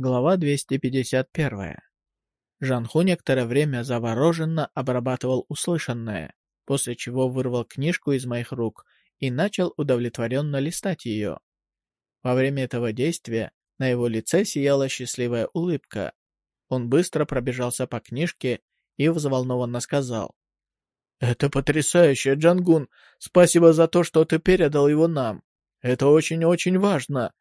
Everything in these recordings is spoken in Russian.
Глава 251. Жанху некоторое время завороженно обрабатывал услышанное, после чего вырвал книжку из моих рук и начал удовлетворенно листать ее. Во время этого действия на его лице сияла счастливая улыбка. Он быстро пробежался по книжке и взволнованно сказал. «Это потрясающе, Джангун! Спасибо за то, что ты передал его нам. Это очень-очень важно.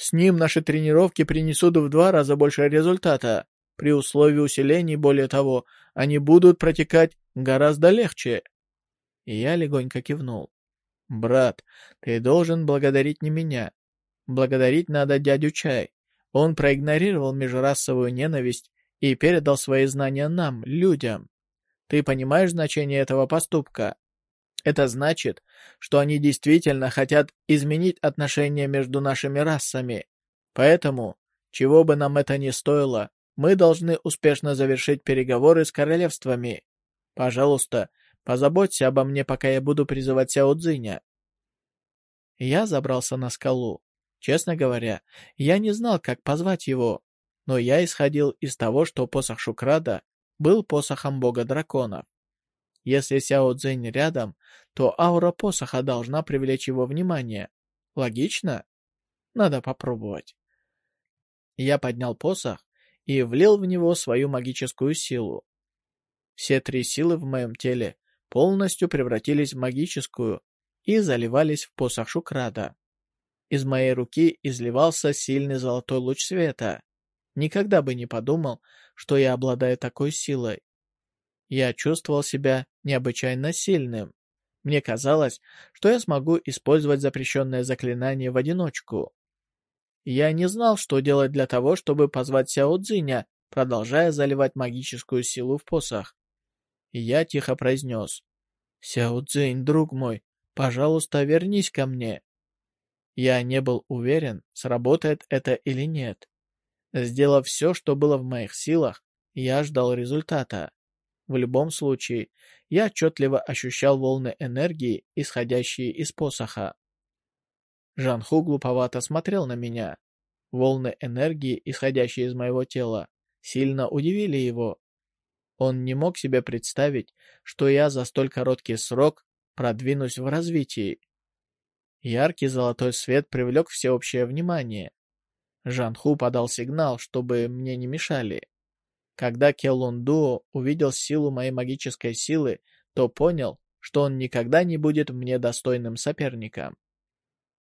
С ним наши тренировки принесут в два раза больше результата. При условии усилений, более того, они будут протекать гораздо легче. И я легонько кивнул. «Брат, ты должен благодарить не меня. Благодарить надо дядю Чай. Он проигнорировал межрасовую ненависть и передал свои знания нам, людям. Ты понимаешь значение этого поступка? Это значит, что они действительно хотят изменить отношения между нашими расами. Поэтому, чего бы нам это ни стоило, мы должны успешно завершить переговоры с королевствами. Пожалуйста, позаботься обо мне, пока я буду призывать Сяо Цзиня. Я забрался на скалу. Честно говоря, я не знал, как позвать его, но я исходил из того, что посох Шукрада был посохом бога драконов. Если Сяо Цзэнь рядом, то аура посоха должна привлечь его внимание. Логично? Надо попробовать. Я поднял посох и влил в него свою магическую силу. Все три силы в моем теле полностью превратились в магическую и заливались в посох Шукрада. Из моей руки изливался сильный золотой луч света. Никогда бы не подумал, что я обладаю такой силой. Я чувствовал себя необычайно сильным. Мне казалось, что я смогу использовать запрещенное заклинание в одиночку. Я не знал, что делать для того, чтобы позвать Сяо Цзиня, продолжая заливать магическую силу в посох. И я тихо произнес. «Сяо Цзинь, друг мой, пожалуйста, вернись ко мне». Я не был уверен, сработает это или нет. Сделав все, что было в моих силах, я ждал результата. В любом случае, я отчетливо ощущал волны энергии, исходящие из посоха. Жанху глуповато смотрел на меня. Волны энергии, исходящие из моего тела, сильно удивили его. Он не мог себе представить, что я за столь короткий срок продвинусь в развитии. Яркий золотой свет привлек всеобщее внимание. Жанху подал сигнал, чтобы мне не мешали. Когда Келунду увидел силу моей магической силы, то понял, что он никогда не будет мне достойным соперником.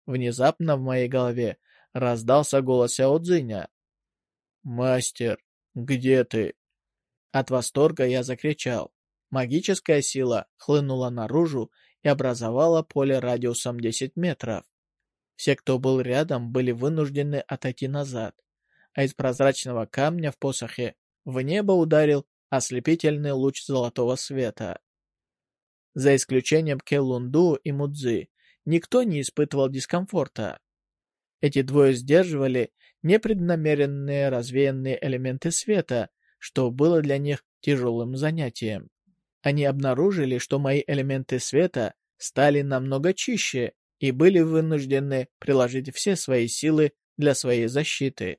Внезапно в моей голове раздался голос Сяо Цзиня. «Мастер, где ты?» От восторга я закричал. Магическая сила хлынула наружу и образовала поле радиусом 10 метров. Все, кто был рядом, были вынуждены отойти назад, а из прозрачного камня в посохе в небо ударил ослепительный луч золотого света. За исключением Келунду и Мудзи, никто не испытывал дискомфорта. Эти двое сдерживали непреднамеренные развеянные элементы света, что было для них тяжелым занятием. Они обнаружили, что мои элементы света стали намного чище и были вынуждены приложить все свои силы для своей защиты.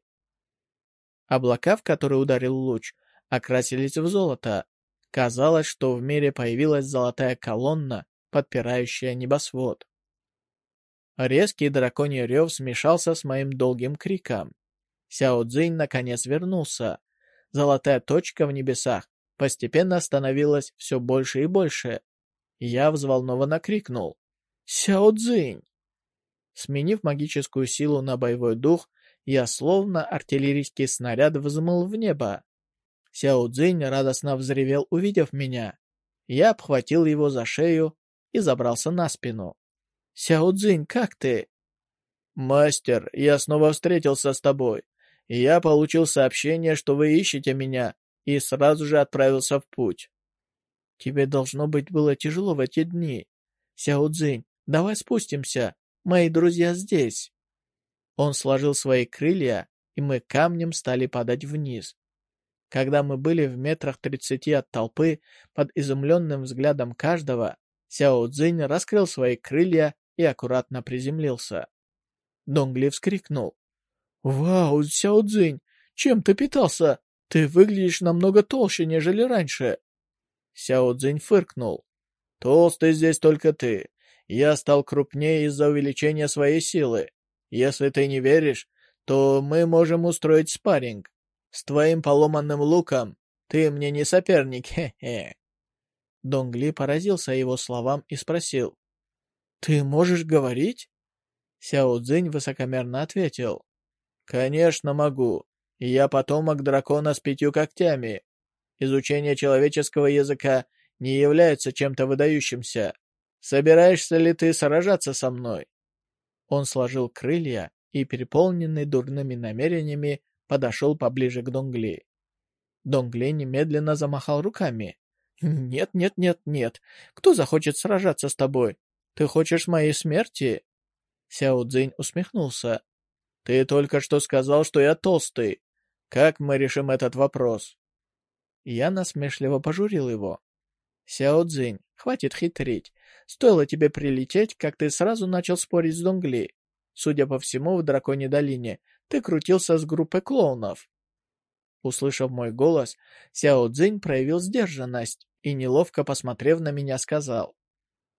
Облака, в которые ударил луч, окрасились в золото. Казалось, что в мире появилась золотая колонна, подпирающая небосвод. Резкий драконий рев смешался с моим долгим криком. Сяо Цзинь наконец вернулся. Золотая точка в небесах постепенно становилась все больше и больше. Я взволнованно крикнул. «Сяо Цзинь!» Сменив магическую силу на боевой дух, я словно артиллерийский снаряд взмыл в небо. Сяо Цзинь радостно взревел, увидев меня. Я обхватил его за шею и забрался на спину. «Сяо Цзинь, как ты?» «Мастер, я снова встретился с тобой. Я получил сообщение, что вы ищете меня, и сразу же отправился в путь». «Тебе должно быть было тяжело в эти дни. Сяо Цзинь, давай спустимся. Мои друзья здесь». Он сложил свои крылья, и мы камнем стали падать вниз. Когда мы были в метрах тридцати от толпы, под изумленным взглядом каждого, Сяо Цзинь раскрыл свои крылья и аккуратно приземлился. Донгли вскрикнул. «Вау, Сяо Цзинь, Чем ты питался? Ты выглядишь намного толще, нежели раньше. Сяо Цзинь фыркнул. Толстый здесь только ты. Я стал крупнее из-за увеличения своей силы. Если ты не веришь, то мы можем устроить спарринг. С твоим поломанным луком ты мне не соперник, хе-хе. Донгли поразился его словам и спросил. «Ты можешь говорить?» Сяо Цзинь высокомерно ответил. «Конечно могу. Я потомок дракона с пятью когтями. Изучение человеческого языка не является чем-то выдающимся. Собираешься ли ты сражаться со мной?» Он сложил крылья и, переполненный дурными намерениями, подошел поближе к Донгли. Донгли немедленно замахал руками. «Нет, нет, нет, нет. Кто захочет сражаться с тобой? Ты хочешь моей смерти?» Сяо Цзинь усмехнулся. «Ты только что сказал, что я толстый. Как мы решим этот вопрос?» Я насмешливо пожурил его. «Сяо Цзинь, хватит хитрить. Стоило тебе прилететь, как ты сразу начал спорить с Донгли. Судя по всему, в Драконьей долине ты крутился с группой клоунов. Услышав мой голос, Сяо Цзинь проявил сдержанность и, неловко посмотрев на меня, сказал.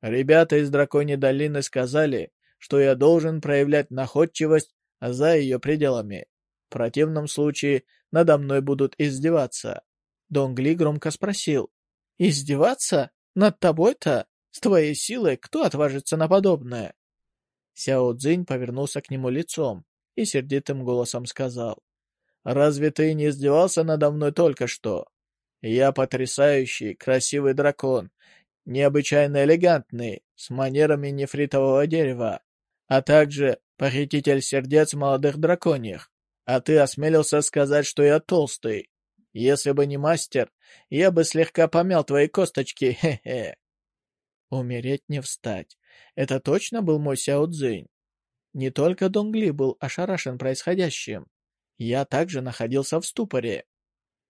«Ребята из Драконьей долины сказали, что я должен проявлять находчивость за ее пределами. В противном случае надо мной будут издеваться». Донгли громко спросил. «Издеваться? Над тобой-то? С твоей силой кто отважится на подобное?» Сяо Цзинь повернулся к нему лицом и сердитым голосом сказал. «Разве ты не издевался надо мной только что? Я потрясающий, красивый дракон, необычайно элегантный, с манерами нефритового дерева, а также похититель сердец молодых драконьих. А ты осмелился сказать, что я толстый. Если бы не мастер, я бы слегка помял твои косточки, хе-хе. Умереть не встать. Это точно был мой Сяо Цзинь. Не только Донгли был ошарашен происходящим. Я также находился в ступоре.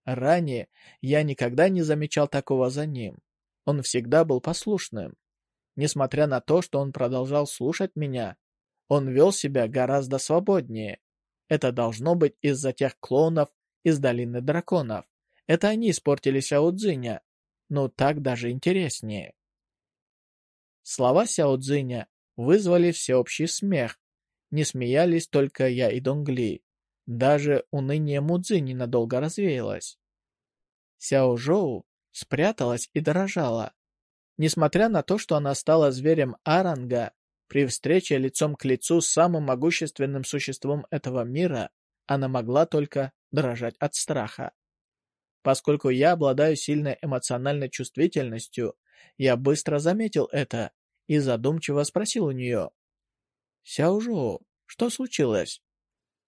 Ранее я никогда не замечал такого за ним. Он всегда был послушным. Несмотря на то, что он продолжал слушать меня, он вел себя гораздо свободнее. Это должно быть из-за тех клоунов из Долины Драконов. Это они испортили Сяо Цзиня. Но так даже интереснее. Слова Сяо Цзиня вызвали всеобщий смех. Не смеялись только я и Донгли. Даже уныние Мудзи ненадолго развеялось. Сяо Жоу спряталась и дрожала. Несмотря на то, что она стала зверем Аранга, при встрече лицом к лицу с самым могущественным существом этого мира, она могла только дрожать от страха. Поскольку я обладаю сильной эмоциональной чувствительностью, я быстро заметил это и задумчиво спросил у нее. «Сяожу, что случилось?»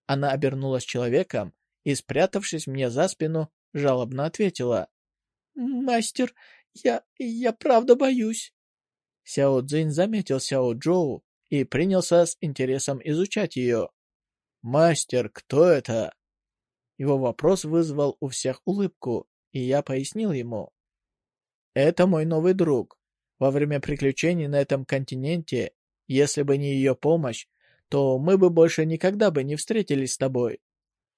Она обернулась человеком и, спрятавшись мне за спину, жалобно ответила. «Мастер, я... я правда боюсь». Сяо Цзинь заметил Сяо Джоу и принялся с интересом изучать ее. «Мастер, кто это?» Его вопрос вызвал у всех улыбку, и я пояснил ему. «Это мой новый друг. Во время приключений на этом континенте, если бы не ее помощь, то мы бы больше никогда бы не встретились с тобой».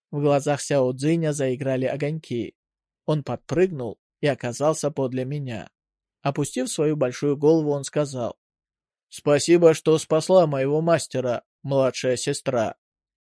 В глазах Сяо Цзиня заиграли огоньки. Он подпрыгнул и оказался подле меня. Опустив свою большую голову, он сказал, «Спасибо, что спасла моего мастера, младшая сестра».